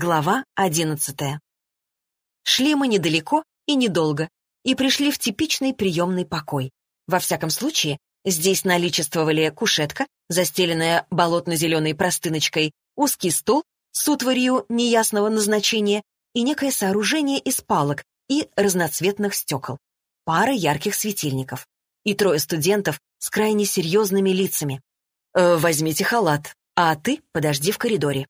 Глава одиннадцатая. Шли мы недалеко и недолго, и пришли в типичный приемный покой. Во всяком случае, здесь наличествовали кушетка, застеленная болотно-зеленой простыночкой, узкий стол с утварью неясного назначения и некое сооружение из палок и разноцветных стекол, пара ярких светильников и трое студентов с крайне серьезными лицами. «Э, «Возьмите халат, а ты подожди в коридоре».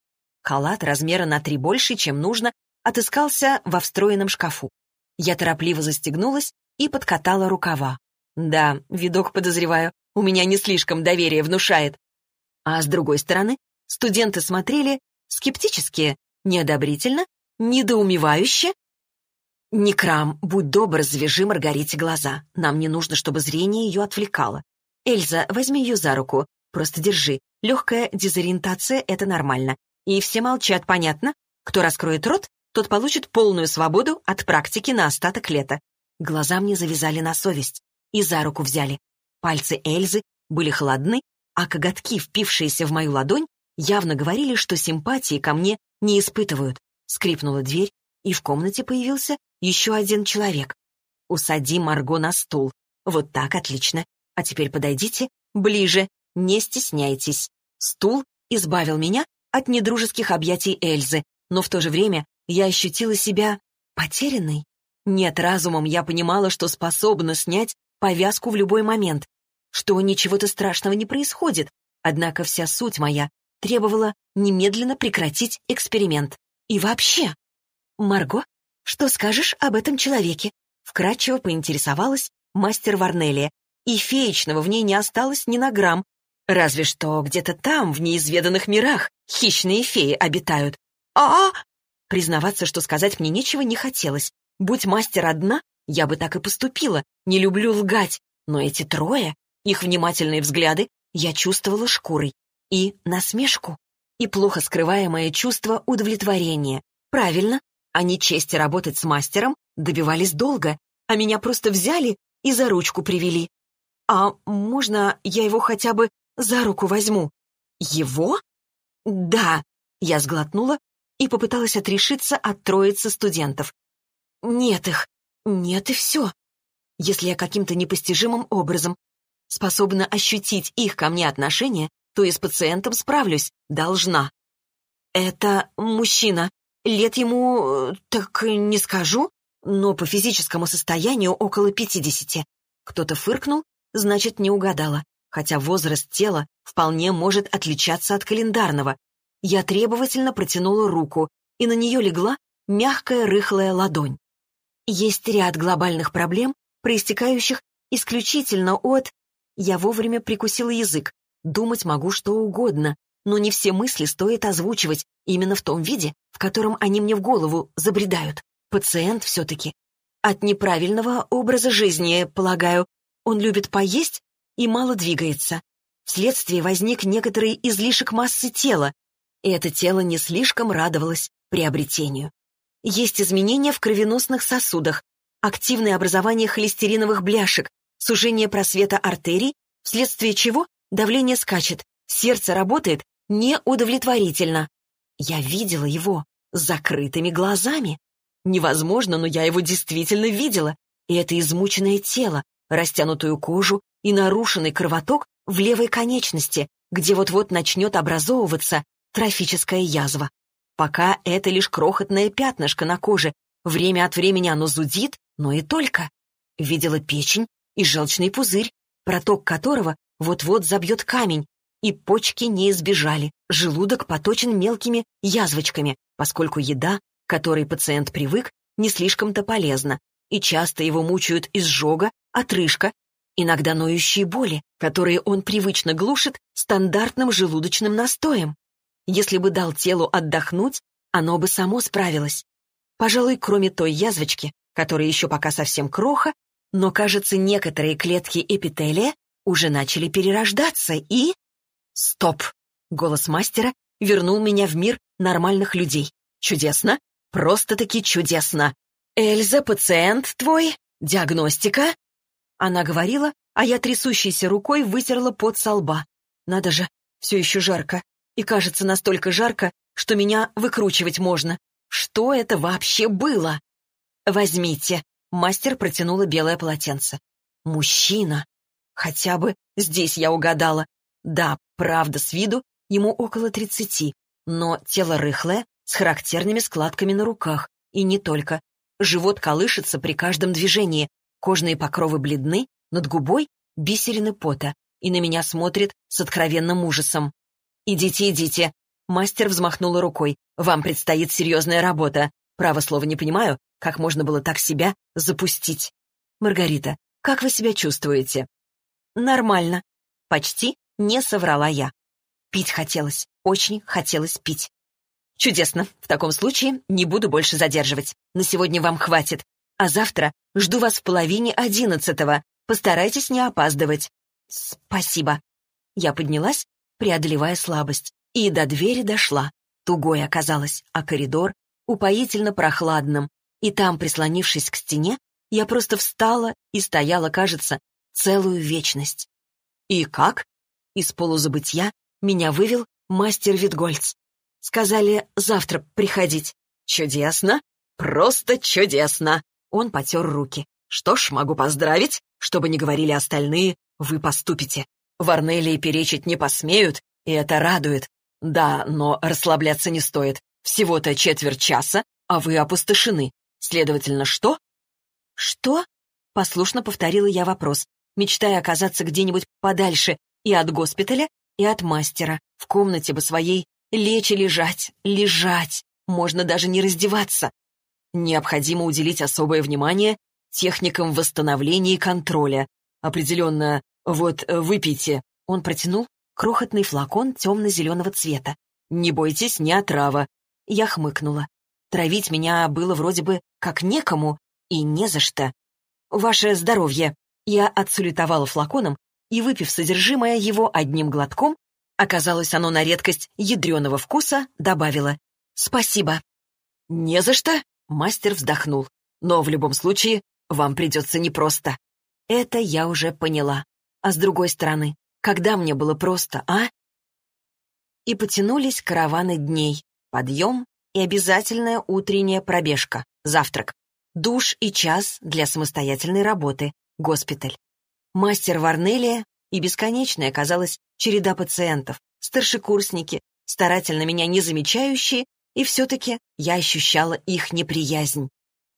Халат размера на три больше, чем нужно, отыскался во встроенном шкафу. Я торопливо застегнулась и подкатала рукава. Да, видок, подозреваю, у меня не слишком доверие внушает. А с другой стороны, студенты смотрели скептически, неодобрительно, недоумевающе. «Некрам, будь добр, завяжи Маргарите глаза. Нам не нужно, чтобы зрение ее отвлекало. Эльза, возьми ее за руку. Просто держи. Легкая дезориентация — это нормально. И все молчат, понятно? Кто раскроет рот, тот получит полную свободу от практики на остаток лета. Глаза мне завязали на совесть и за руку взяли. Пальцы Эльзы были холодны, а коготки, впившиеся в мою ладонь, явно говорили, что симпатии ко мне не испытывают. Скрипнула дверь, и в комнате появился еще один человек. «Усади Марго на стул. Вот так, отлично. А теперь подойдите ближе, не стесняйтесь». Стул избавил меня от недружеских объятий Эльзы, но в то же время я ощутила себя потерянной. Нет, разумом я понимала, что способна снять повязку в любой момент, что ничего-то страшного не происходит, однако вся суть моя требовала немедленно прекратить эксперимент. И вообще... «Марго, что скажешь об этом человеке?» Вкратчиво поинтересовалась мастер Варнелия, и феечного в ней не осталось ни на грамм, разве что где-то там, в неизведанных мирах, Хищные феи обитают. А, -а, Признаваться, что сказать мне нечего, не хотелось. Будь мастер одна, я бы так и поступила. Не люблю лгать. Но эти трое, их внимательные взгляды, я чувствовала шкурой. И насмешку. И плохо скрываемое чувство удовлетворения. Правильно, они чести работать с мастером добивались долго, а меня просто взяли и за ручку привели. А можно я его хотя бы за руку возьму? Его? «Да», — я сглотнула и попыталась отрешиться от троицы студентов. «Нет их, нет и все. Если я каким-то непостижимым образом способна ощутить их ко мне отношение, то и с пациентом справлюсь, должна. Это мужчина. Лет ему, так не скажу, но по физическому состоянию около пятидесяти. Кто-то фыркнул, значит, не угадала хотя возраст тела вполне может отличаться от календарного. Я требовательно протянула руку, и на нее легла мягкая рыхлая ладонь. Есть ряд глобальных проблем, проистекающих исключительно от... Я вовремя прикусила язык. Думать могу что угодно, но не все мысли стоит озвучивать именно в том виде, в котором они мне в голову забредают. Пациент все-таки. От неправильного образа жизни, полагаю. Он любит поесть и мало двигается. Вследствие возник некоторый излишек массы тела, и это тело не слишком радовалось приобретению. Есть изменения в кровеносных сосудах, активное образование холестериновых бляшек, сужение просвета артерий, вследствие чего давление скачет, сердце работает неудовлетворительно. Я видела его с закрытыми глазами. Невозможно, но я его действительно видела. И это измученное тело, растянутую кожу и нарушенный кровоток в левой конечности, где вот-вот начнет образовываться трофическая язва. Пока это лишь крохотное пятнышко на коже, время от времени оно зудит, но и только. Видела печень и желчный пузырь, проток которого вот-вот забьет камень, и почки не избежали, желудок поточен мелкими язвочками, поскольку еда, которой пациент привык, не слишком-то полезна, и часто его мучают изжога, отрыжка иногда ноющие боли, которые он привычно глушит стандартным желудочным настоем. Если бы дал телу отдохнуть, оно бы само справилось. Пожалуй, кроме той язвочки, которая еще пока совсем кроха, но, кажется, некоторые клетки эпителия уже начали перерождаться и... Стоп! Голос мастера вернул меня в мир нормальных людей. Чудесно! Просто-таки чудесно! Эльза, пациент твой? Диагностика? Она говорила, а я трясущейся рукой вытерла пот со лба. Надо же, все еще жарко. И кажется настолько жарко, что меня выкручивать можно. Что это вообще было? Возьмите. Мастер протянула белое полотенце. Мужчина. Хотя бы здесь я угадала. Да, правда, с виду ему около тридцати, но тело рыхлое, с характерными складками на руках. И не только. Живот колышется при каждом движении, кожные покровы бледны, над губой бисерины пота, и на меня смотрит с откровенным ужасом. «Идите, идите!» Мастер взмахнула рукой. «Вам предстоит серьезная работа. Право слово не понимаю, как можно было так себя запустить. Маргарита, как вы себя чувствуете?» «Нормально». Почти не соврала я. Пить хотелось, очень хотелось пить. «Чудесно. В таком случае не буду больше задерживать. На сегодня вам хватит. А завтра жду вас в половине одиннадцатого. Постарайтесь не опаздывать». «Спасибо». Я поднялась, преодолевая слабость, и до двери дошла. Тугой оказалась, а коридор упоительно прохладным. И там, прислонившись к стене, я просто встала и стояла, кажется, целую вечность. «И как?» Из полузабытья меня вывел мастер Витгольц. Сказали завтра приходить. Чудесно, просто чудесно. Он потер руки. Что ж, могу поздравить. Чтобы не говорили остальные, вы поступите. Варнелии перечить не посмеют, и это радует. Да, но расслабляться не стоит. Всего-то четверть часа, а вы опустошены. Следовательно, что? Что? Послушно повторила я вопрос, мечтая оказаться где-нибудь подальше и от госпиталя, и от мастера, в комнате бы своей лечь и лежать, лежать, можно даже не раздеваться. Необходимо уделить особое внимание техникам восстановления и контроля. Определенно, вот выпейте. Он протянул крохотный флакон темно-зеленого цвета. Не бойтесь, не отрава. Я хмыкнула. Травить меня было вроде бы как некому и не за что. Ваше здоровье. Я отсулетовала флаконом и, выпив содержимое его одним глотком, оказалось оно на редкость ядреного вкуса, добавила «Спасибо». «Не за что», — мастер вздохнул. «Но в любом случае вам придется непросто». Это я уже поняла. А с другой стороны, когда мне было просто, а? И потянулись караваны дней. Подъем и обязательная утренняя пробежка, завтрак, душ и час для самостоятельной работы, госпиталь мастер Варнелия и бесконечная, казалось, череда пациентов, старшекурсники, старательно меня не замечающие, и все-таки я ощущала их неприязнь.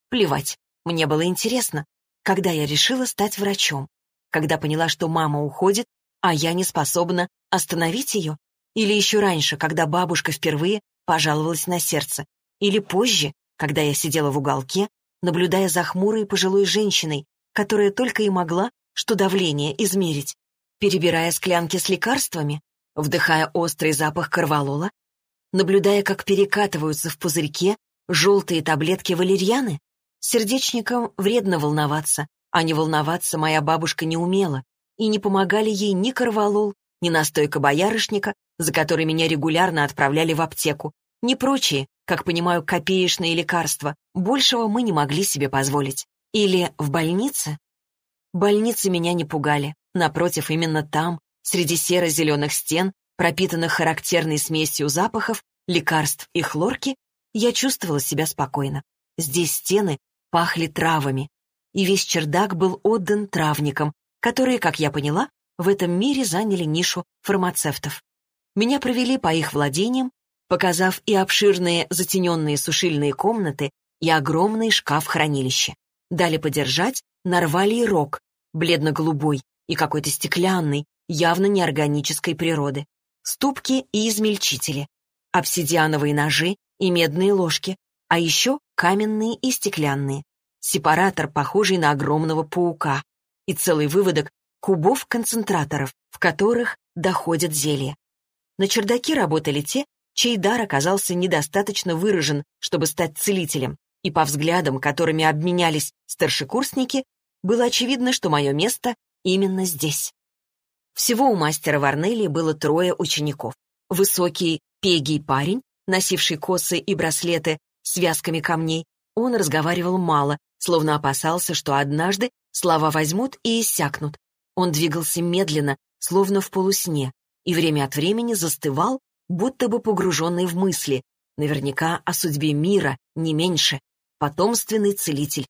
Плевать, мне было интересно, когда я решила стать врачом, когда поняла, что мама уходит, а я не способна остановить ее, или еще раньше, когда бабушка впервые пожаловалась на сердце, или позже, когда я сидела в уголке, наблюдая за хмурой пожилой женщиной, которая только и могла что давление измерить, перебирая склянки с лекарствами, вдыхая острый запах корвалола, наблюдая, как перекатываются в пузырьке желтые таблетки валерьяны. Сердечникам вредно волноваться, а не волноваться моя бабушка не умела, и не помогали ей ни корвалол, ни настойка боярышника, за который меня регулярно отправляли в аптеку, ни прочие, как понимаю, копеечные лекарства. Большего мы не могли себе позволить. Или в больнице Больницы меня не пугали. Напротив, именно там, среди серо-зеленых стен, пропитанных характерной смесью запахов, лекарств и хлорки, я чувствовала себя спокойно. Здесь стены пахли травами, и весь чердак был отдан травникам, которые, как я поняла, в этом мире заняли нишу фармацевтов. Меня провели по их владениям, показав и обширные затененные сушильные комнаты, и огромный шкаф-хранилище. Дали подержать нарвали рог, бледно-голубой и какой-то стеклянный, явно неорганической природы, ступки и измельчители, обсидиановые ножи и медные ложки, а еще каменные и стеклянные, сепаратор, похожий на огромного паука, и целый выводок кубов-концентраторов, в которых доходят зелья. На чердаке работали те, чей дар оказался недостаточно выражен, чтобы стать целителем, и по взглядам, которыми обменялись старшекурсники, было очевидно, что мое место именно здесь. Всего у мастера Варнелли было трое учеников. Высокий, пегий парень, носивший косы и браслеты с вязками камней, он разговаривал мало, словно опасался, что однажды слова возьмут и иссякнут. Он двигался медленно, словно в полусне, и время от времени застывал, будто бы погруженный в мысли, Наверняка о судьбе мира, не меньше. Потомственный целитель.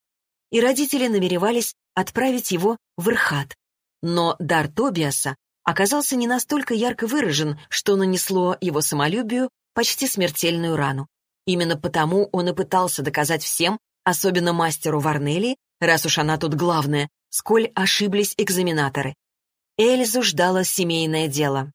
И родители намеревались отправить его в Ирхат. Но дар Тобиаса оказался не настолько ярко выражен, что нанесло его самолюбию почти смертельную рану. Именно потому он и пытался доказать всем, особенно мастеру Варнелли, раз уж она тут главная, сколь ошиблись экзаменаторы. Эльзу ждало семейное дело.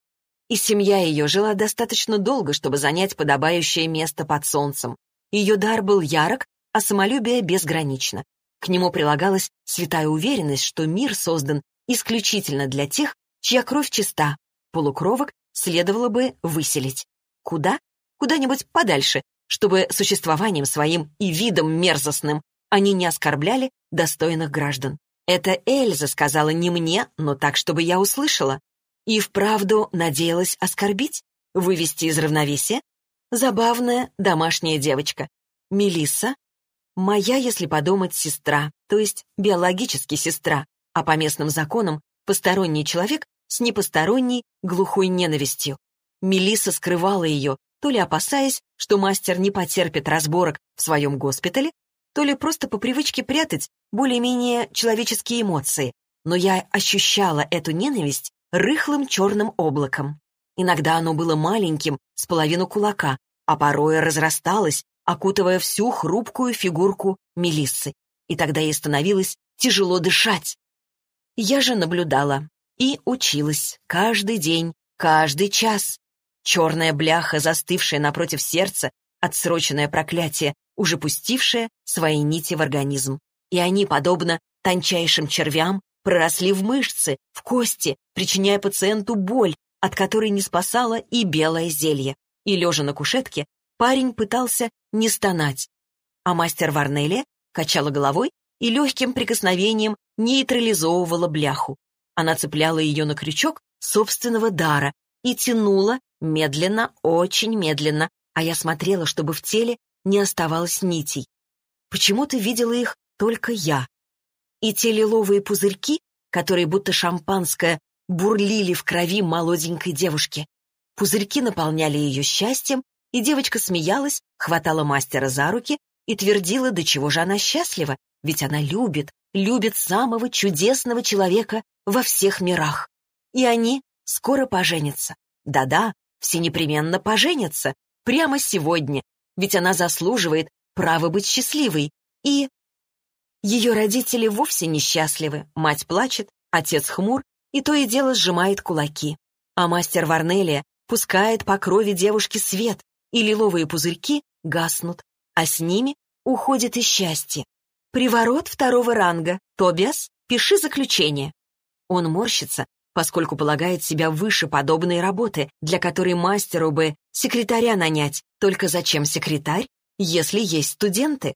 И семья ее жила достаточно долго, чтобы занять подобающее место под солнцем. Ее дар был ярок, а самолюбие безгранично. К нему прилагалась святая уверенность, что мир создан исключительно для тех, чья кровь чиста. Полукровок следовало бы выселить. Куда? Куда-нибудь подальше, чтобы существованием своим и видом мерзостным они не оскорбляли достойных граждан. Это Эльза сказала не мне, но так, чтобы я услышала. И вправду надеялась оскорбить, вывести из равновесия. Забавная домашняя девочка. Мелисса, моя, если подумать, сестра, то есть биологически сестра, а по местным законам посторонний человек с непосторонней глухой ненавистью. Мелисса скрывала ее, то ли опасаясь, что мастер не потерпит разборок в своем госпитале, то ли просто по привычке прятать более-менее человеческие эмоции. Но я ощущала эту ненависть рыхлым черным облаком. Иногда оно было маленьким, с половину кулака, а порой разрасталось, окутывая всю хрупкую фигурку Мелиссы. И тогда ей становилось тяжело дышать. Я же наблюдала и училась каждый день, каждый час. Черная бляха, застывшая напротив сердца, отсроченное проклятие, уже пустившее свои нити в организм. И они, подобно тончайшим червям, проросли в мышцы, в кости, причиняя пациенту боль, от которой не спасало и белое зелье. И, лежа на кушетке, парень пытался не стонать. А мастер Варнелия качала головой и легким прикосновением нейтрализовывала бляху. Она цепляла ее на крючок собственного дара и тянула, Медленно, очень медленно, а я смотрела, чтобы в теле не оставалось нитей. Почему-то видела их только я. И те лиловые пузырьки, которые будто шампанское бурлили в крови молоденькой девушки. Пузырьки наполняли ее счастьем, и девочка смеялась, хватала мастера за руки и твердила, до чего же она счастлива, ведь она любит, любит самого чудесного человека во всех мирах. И они скоро поженятся. Да-да, все непременно поженятся. Прямо сегодня. Ведь она заслуживает права быть счастливой. И... Ее родители вовсе несчастливы. Мать плачет, отец хмур, и то и дело сжимает кулаки. А мастер Варнелия пускает по крови девушки свет, и лиловые пузырьки гаснут, а с ними уходит и счастье. Приворот второго ранга. Тобиас, пиши заключение. Он морщится, поскольку полагает себя выше подобной работы, для которой мастеру бы секретаря нанять. Только зачем секретарь, если есть студенты?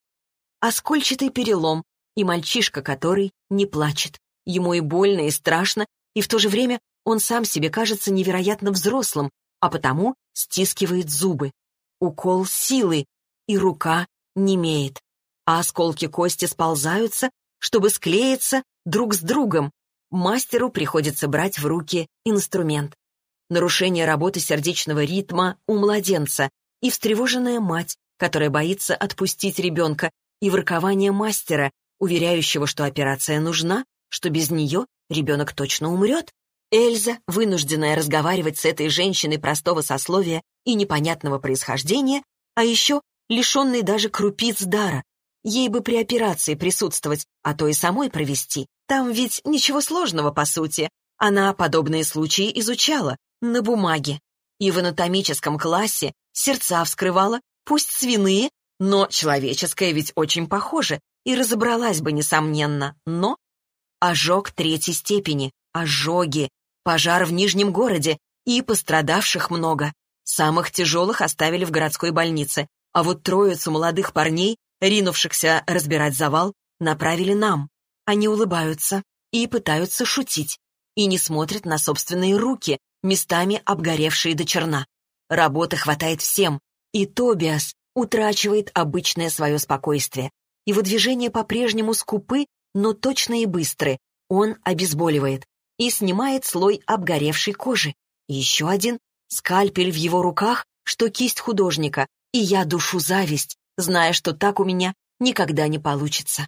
Оскольчатый перелом и мальчишка, который не плачет. Ему и больно, и страшно, и в то же время он сам себе кажется невероятно взрослым, а потому стискивает зубы. Укол силы, и рука немеет, а осколки кости сползаются, чтобы склеиться друг с другом, мастеру приходится брать в руки инструмент. Нарушение работы сердечного ритма у младенца и встревоженная мать, которая боится отпустить ребенка, и воркование мастера, уверяющего, что операция нужна, что без нее ребенок точно умрет. Эльза, вынужденная разговаривать с этой женщиной простого сословия и непонятного происхождения, а еще лишенной даже крупиц дара, ей бы при операции присутствовать, а то и самой провести. Там ведь ничего сложного, по сути. Она подобные случаи изучала, на бумаге. И в анатомическом классе сердца вскрывала, пусть свиные, но человеческое ведь очень похоже, и разобралась бы, несомненно. Но ожог третьей степени, ожоги, пожар в Нижнем городе, и пострадавших много. Самых тяжелых оставили в городской больнице, а вот троицу молодых парней, ринувшихся разбирать завал, направили нам. Они улыбаются и пытаются шутить, и не смотрят на собственные руки, местами обгоревшие до черна. Работы хватает всем, и Тобиас утрачивает обычное свое спокойствие. Его движения по-прежнему скупы, но точно и быстры. Он обезболивает и снимает слой обгоревшей кожи. Еще один — скальпель в его руках, что кисть художника, И я душу зависть, зная, что так у меня никогда не получится.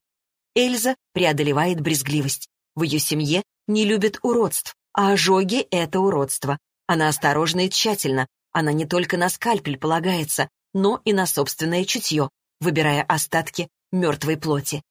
Эльза преодолевает брезгливость. В ее семье не любят уродств, а ожоги — это уродство. Она осторожна и тщательна. Она не только на скальпель полагается, но и на собственное чутье, выбирая остатки мертвой плоти.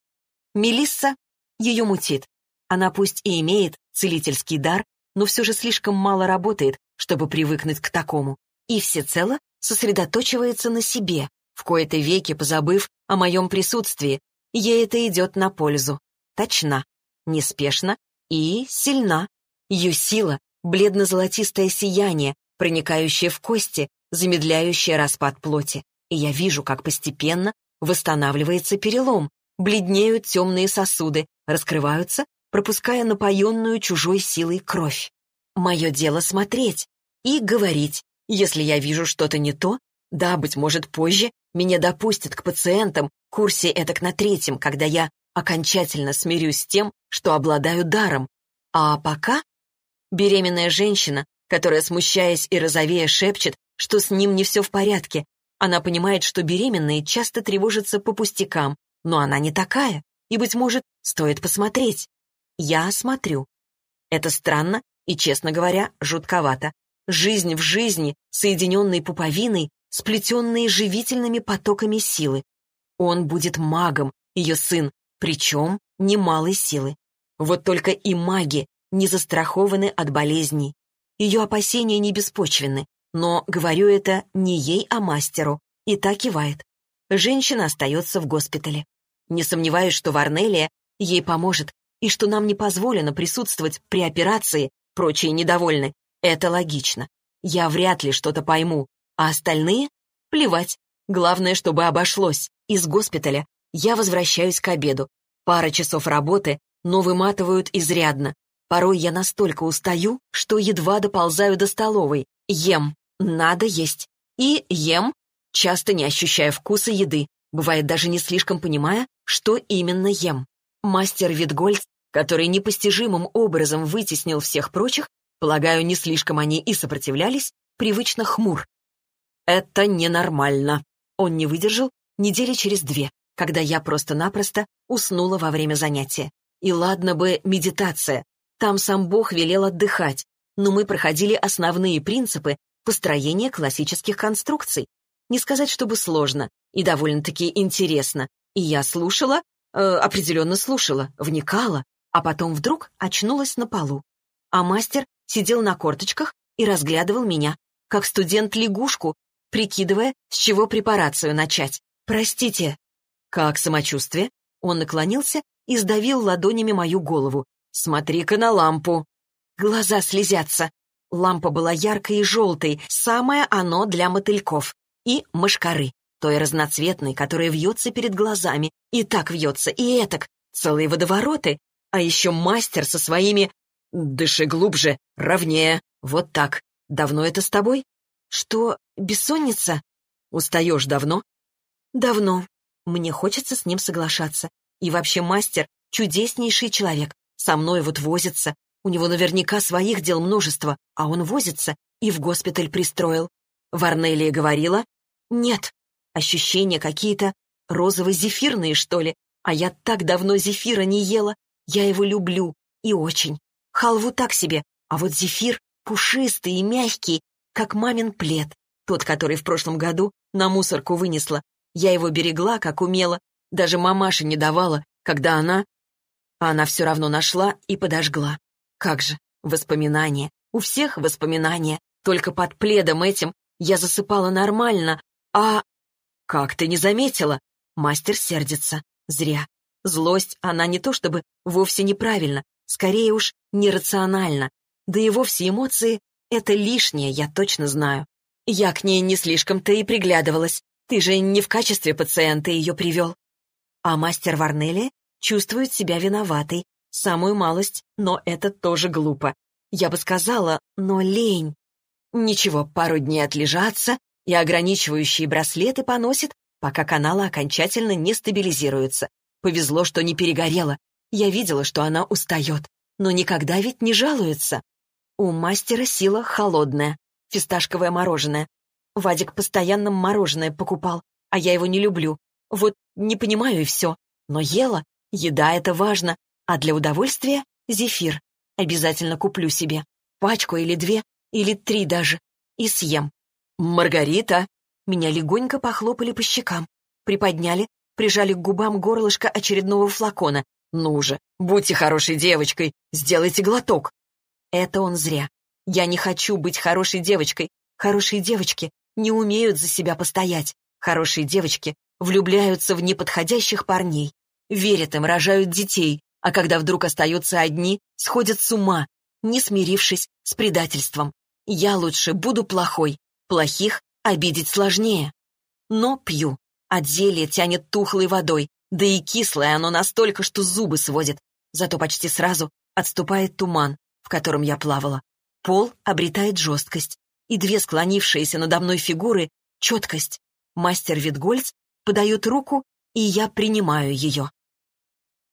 Мелисса ее мутит. Она пусть и имеет целительский дар, но все же слишком мало работает, чтобы привыкнуть к такому, и всецело сосредоточивается на себе, в кои-то веки позабыв о моем присутствии. Ей это идет на пользу. Точна, неспешна и сильна. Ее сила — бледно-золотистое сияние, проникающее в кости, замедляющее распад плоти. И я вижу, как постепенно восстанавливается перелом, бледнеют темные сосуды, раскрываются, пропуская напоенную чужой силой кровь. Мое дело смотреть и говорить. Если я вижу что-то не то, да, быть может, позже меня допустят к пациентам, курсе этак на третьем, когда я окончательно смирюсь с тем, что обладаю даром. А пока беременная женщина, которая, смущаясь и розовея, шепчет, что с ним не все в порядке, она понимает, что беременные часто тревожатся по пустякам, но она не такая, и, быть может, стоит посмотреть. Я смотрю. Это странно и, честно говоря, жутковато. Жизнь в жизни, соединенной пуповиной, сплетенные живительными потоками силы. Он будет магом, ее сын, причем немалой силы. Вот только и маги не застрахованы от болезней. Ее опасения не беспочвенны, но говорю это не ей, а мастеру, и так кивает. Женщина остается в госпитале. Не сомневаюсь, что Варнелия ей поможет, и что нам не позволено присутствовать при операции, прочие недовольны. Это логично. Я вряд ли что-то пойму, а остальные — плевать. Главное, чтобы обошлось. Из госпиталя я возвращаюсь к обеду. Пара часов работы, но выматывают изрядно. Порой я настолько устаю, что едва доползаю до столовой. Ем. Надо есть. И ем, часто не ощущая вкуса еды. Бывает даже не слишком понимая, что именно ем. Мастер Витгольц, который непостижимым образом вытеснил всех прочих, полагаю, не слишком они и сопротивлялись, привычно хмур. Это ненормально. Он не выдержал недели через две, когда я просто-напросто уснула во время занятия. И ладно бы медитация, там сам Бог велел отдыхать, но мы проходили основные принципы построения классических конструкций. Не сказать, чтобы сложно, и довольно-таки интересно. И я слушала, э, определенно слушала, вникала, а потом вдруг очнулась на полу. А мастер сидел на корточках и разглядывал меня, как студент лягушку, прикидывая, с чего препарацию начать. «Простите». «Как самочувствие?» Он наклонился и сдавил ладонями мою голову. «Смотри-ка на лампу». Глаза слезятся. Лампа была яркой и желтой, самое оно для мотыльков. И мышкары той разноцветной, которая вьется перед глазами, и так вьется, и этак, целые водовороты, а еще мастер со своими... Дыши глубже, ровнее, вот так. Давно это с тобой? Что, бессонница? Устаешь давно? Давно. Мне хочется с ним соглашаться. И вообще мастер — чудеснейший человек. Со мной вот возится. У него наверняка своих дел множество, а он возится и в госпиталь пристроил. Варнелия говорила? Нет, Ощущения какие-то розово-зефирные, что ли. А я так давно зефира не ела. Я его люблю. И очень. Халву так себе. А вот зефир пушистый и мягкий, как мамин плед. Тот, который в прошлом году на мусорку вынесла. Я его берегла, как умела. Даже мамаше не давала, когда она... А она все равно нашла и подожгла. Как же, воспоминания. У всех воспоминания. Только под пледом этим я засыпала нормально, а «Как ты не заметила?» Мастер сердится. Зря. Злость, она не то чтобы вовсе неправильно, скорее уж нерациональна. Да и вовсе эмоции — это лишнее, я точно знаю. Я к ней не слишком-то и приглядывалась. Ты же не в качестве пациента ее привел. А мастер Варнелли чувствует себя виноватой. Самую малость, но это тоже глупо. Я бы сказала, но лень. Ничего, пару дней отлежаться, и ограничивающие браслеты поносит, пока каналы окончательно не стабилизируются. Повезло, что не перегорела. Я видела, что она устает, но никогда ведь не жалуется. У мастера сила холодная, фисташковое мороженое. Вадик постоянно мороженое покупал, а я его не люблю. Вот не понимаю и все. Но ела. Еда — это важно. А для удовольствия — зефир. Обязательно куплю себе. Пачку или две, или три даже. И съем. «Маргарита!» Меня легонько похлопали по щекам. Приподняли, прижали к губам горлышко очередного флакона. «Ну же, будьте хорошей девочкой, сделайте глоток!» Это он зря. Я не хочу быть хорошей девочкой. Хорошие девочки не умеют за себя постоять. Хорошие девочки влюбляются в неподходящих парней, верят им, рожают детей, а когда вдруг остаются одни, сходят с ума, не смирившись с предательством. Я лучше буду плохой. Плохих обидеть сложнее. Но пью. От зелья тянет тухлой водой, да и кислое оно настолько, что зубы сводит. Зато почти сразу отступает туман, в котором я плавала. Пол обретает жесткость, и две склонившиеся надо мной фигуры — четкость. Мастер Витгольц подает руку, и я принимаю ее.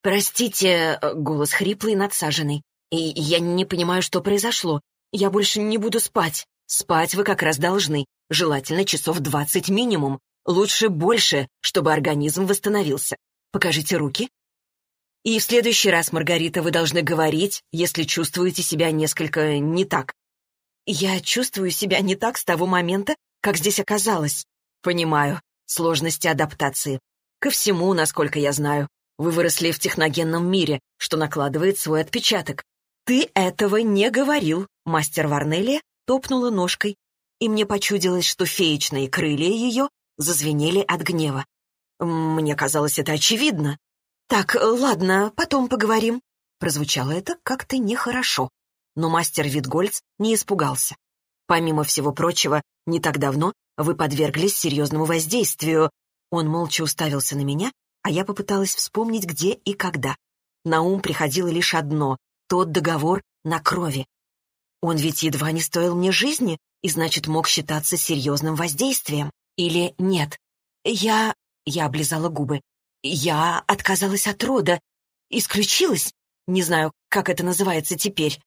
«Простите», — голос хриплый, надсаженный, — «и я не понимаю, что произошло. Я больше не буду спать. Спать вы как раз должны, желательно часов двадцать минимум. Лучше больше, чтобы организм восстановился. Покажите руки». И в следующий раз, Маргарита, вы должны говорить, если чувствуете себя несколько не так. Я чувствую себя не так с того момента, как здесь оказалась. Понимаю. Сложности адаптации. Ко всему, насколько я знаю. Вы выросли в техногенном мире, что накладывает свой отпечаток. Ты этого не говорил. Мастер Варнелия топнула ножкой, и мне почудилось, что феечные крылья ее зазвенели от гнева. Мне казалось это очевидно. «Так, ладно, потом поговорим». Прозвучало это как-то нехорошо. Но мастер Витгольц не испугался. Помимо всего прочего, не так давно вы подверглись серьезному воздействию. Он молча уставился на меня, а я попыталась вспомнить, где и когда. На ум приходило лишь одно — тот договор на крови. Он ведь едва не стоил мне жизни, и значит, мог считаться серьезным воздействием. Или нет? Я... Я облизала губы. Я отказалась от рода, исключилась, не знаю, как это называется теперь.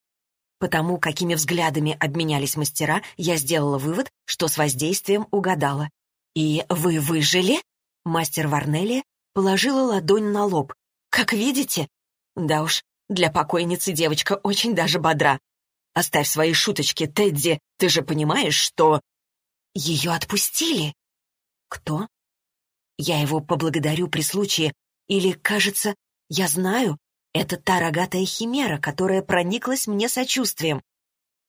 Потому какими взглядами обменялись мастера, я сделала вывод, что с воздействием угадала. «И вы выжили?» Мастер Варнелли положила ладонь на лоб. «Как видите?» «Да уж, для покойницы девочка очень даже бодра. Оставь свои шуточки, Тедди, ты же понимаешь, что...» «Ее отпустили?» «Кто?» Я его поблагодарю при случае. Или, кажется, я знаю, это та рогатая химера, которая прониклась мне сочувствием.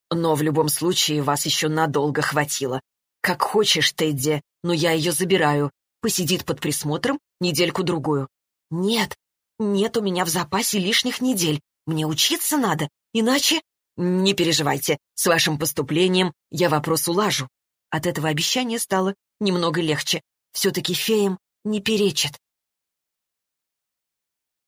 Но в любом случае вас еще надолго хватило. Как хочешь, Тедди, но я ее забираю. Посидит под присмотром недельку-другую. Нет, нет у меня в запасе лишних недель. Мне учиться надо, иначе... Не переживайте, с вашим поступлением я вопрос улажу. От этого обещания стало немного легче. Все-таки феям не перечит.